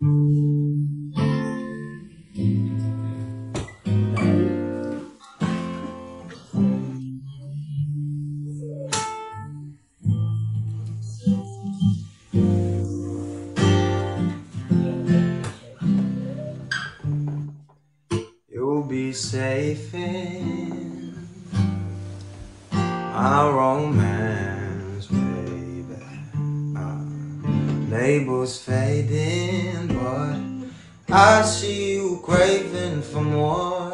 You'll be safe in our romance, labels fading, but I see you craving for more.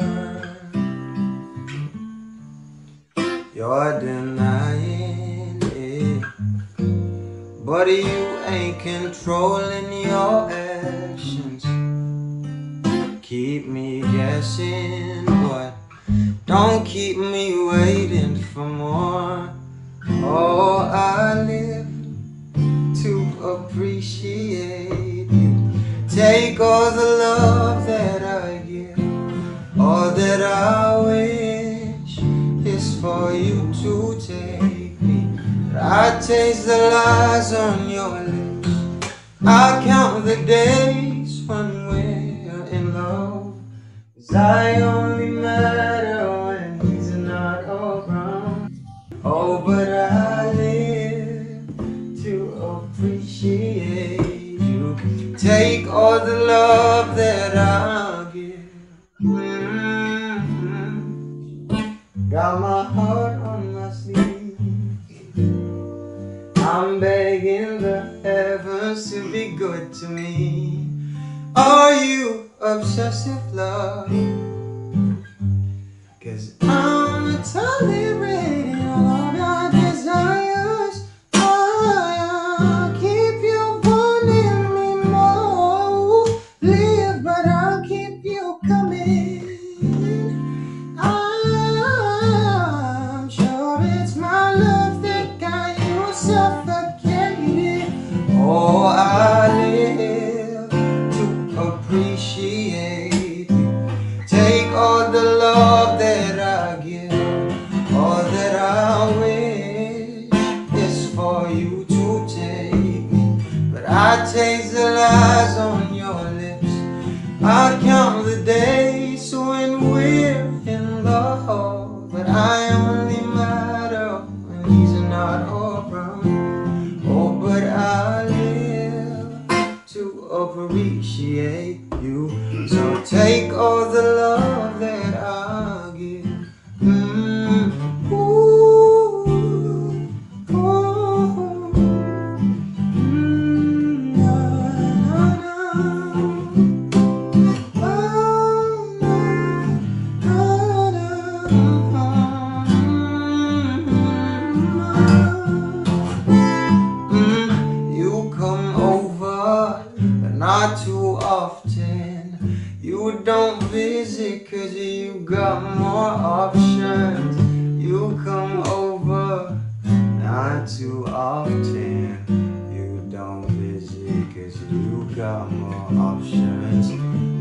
You're denying it, but you ain't controlling your actions keep me guessing, but don't keep me waiting for more. Appreciate you. Take all the love that I give, all that I wish is for you to take me. I taste the lies on your lips. I count the days when we're in love. Cause I Take all the love that I give. Mhm. Got my heart on my sleeve. I'm begging the heavens to be good to me. Are you obsessive love? Cause I'm a all love that got you suffocated. Oh, I live to appreciate you. Take all the love that I give, all that I wish is for you to take me. But I taste appreciate you. So take all the love that got more options. You come over not too often. You don't visit cause you got more options.